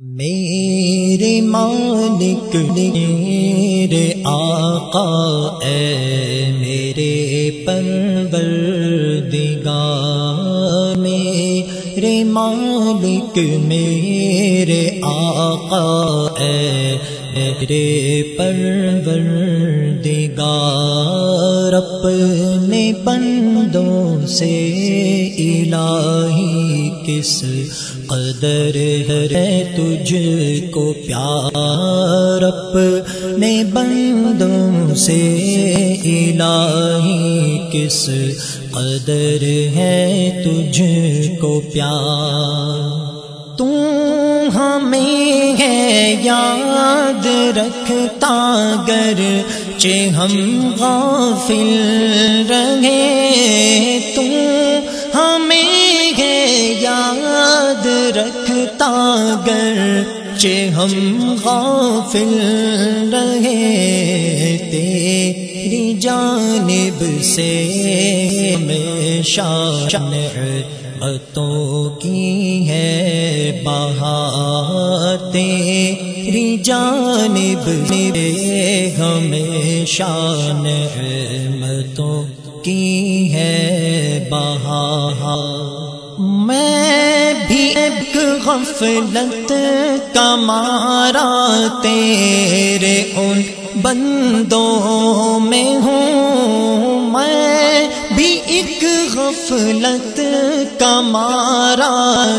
میرے مالک، میرے آقا، اے میرے پروردگار، میرے مالک، میرے آقا، اے میرے پروردگار، اپنے بندوں سے الہی کس قدر ہے تجھ کو پیار اپنے بندوں سے الہی کس قدر ہے تجھ کو پیار؟ ہمیں ہے یاد رکھتا گر ہم غافل رہے تم رکھتا گر ہم غافل رہے تیری جانب سے ہمیشہ بتوں کی ہے بہار تیری جانب ہمیشہ نعمتوں کی غفلت کمارا تیرے ان بندوں میں ہوں میں بھی ایک غفلت کمارا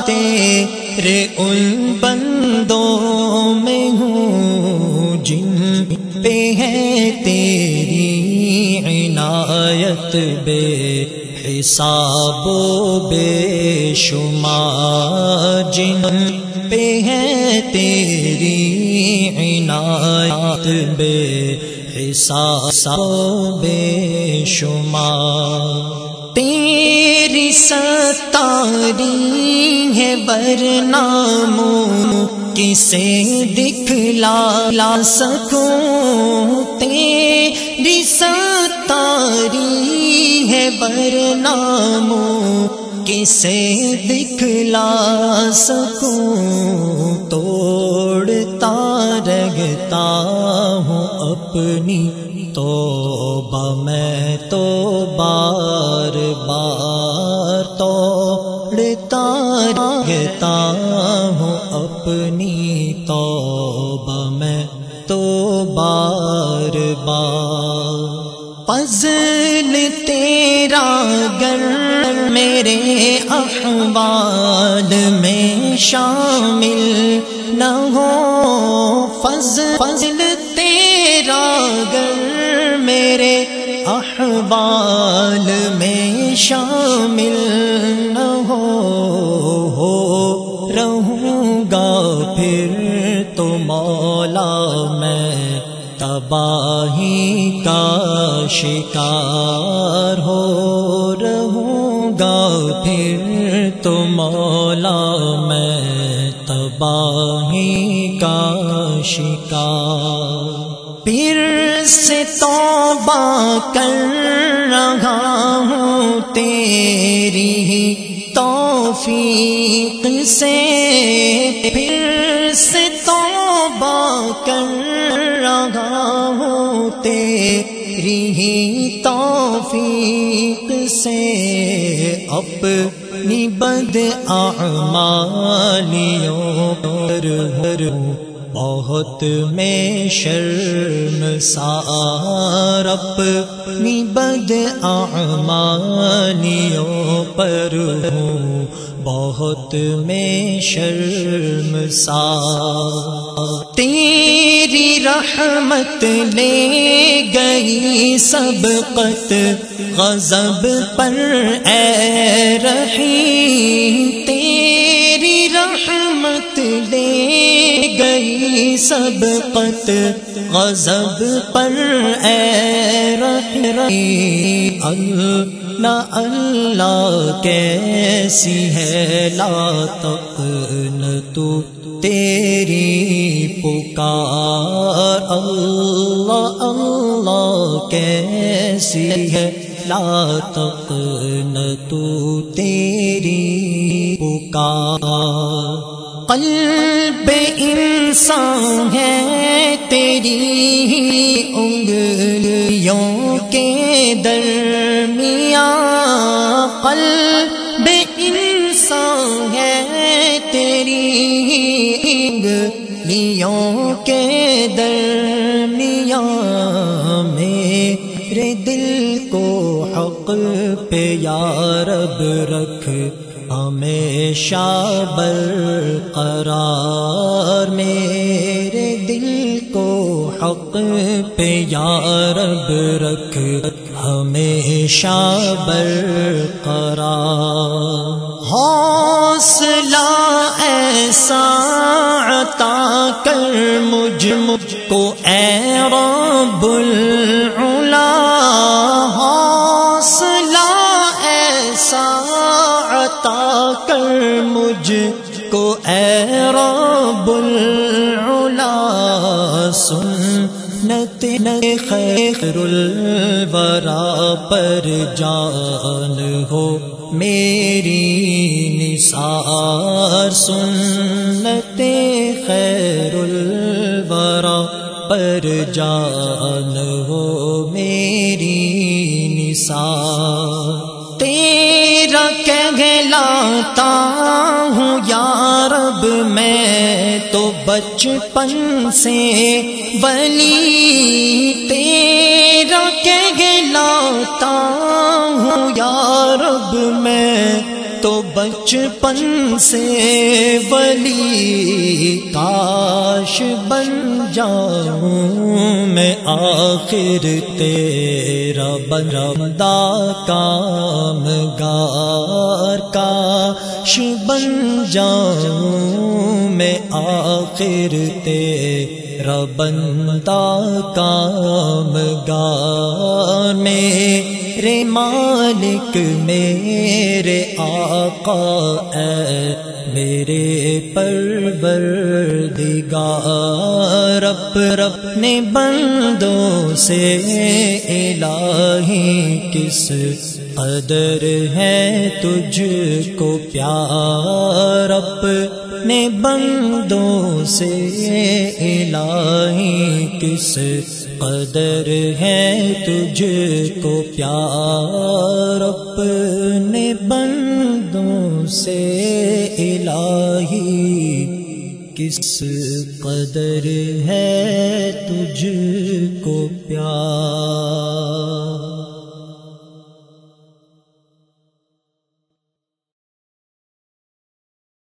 تیرے ان بندوں میں ہوں جن پہ ہے تیری عنایت بے حساب بے شمار جن پہ ہے تیری عنایت بے حساب بے شمار تیری ستاری ہے برناموں کسے دکھلا لا سکوں تیری ستاری ہے برناموں کسے دکھلا سکوں، توڑتا رگتا ہوں اپنی تو میں۔ اپنی تو میں تو بار بار۔ فضل تیرا گر میرے احوال میں شامل نہ ہو۔ فضل فضل تیرا گر میرے احوال میں شامل نہ ہو، رہوں گا پھر تو مولا میں تباہی کا شکار ہو رہوں گا پھر تو مولا میں تباہی کا شکار پھر سے توبہ کر رہا ہوں تیری توفیق سے پھر سے توبہ کر رہا ہوں تیری ہی توفیق سے اپنی بد اعمالیوں پر ہروں بہت میں شرم سار اپنی بد اعمالیوں پر ہوں۔ بہت میں شرم سار۔ تیری رحمت لے گئی سب قط غضب پر اے رہی تیری رحمت لے گئی سب قط غضب پر، اے رکھ رہی اللہ اللہ کیسی ہے؟ لا تک تو تیری پکار۔ اللہ اللہ کیسی ہے؟ لا تک تو تیری قلب انسان ہے، تیری انگلیوں کے درمیان قلب انسان ہے، تیری انگلیوں کے درمیان میرے دل کو حق پہ یارب رکھ۔ ہمیشہ برقرار میرے دل کو حق پہ یارب رکھ، ہمیشہ برقرار۔ حوصلہ ایسا عطا کر مجھ مجھ کو، اے رب العلا اے رب العلا سن نت خیر الورا پر جان ہو، میری نثار، سنت خیر الورا پر جان ہو، میری نثار۔ تیرا کہلاتا ہوں میں تو بچپن سے بلی تیرا کہلاتا ہوں۔ یارب میں تو بچپن سے ولی کاش بن جاؤں۔ میں آخر تیرا برمدا کام گار کا کاش بن جاؤں میں آخر تیرا بندہ کام گار میں میرے مالک، میرے آقا، اے میرے پرور دگار رب رب نے بندوں سے الہی کس قدر ہے تجھ کو پیار رب نے بندوں سے، الہی کس قدر ہے تجھ کو پیار اپنے بندوں سے، الہی کس قدر ہے تجھ کو پیار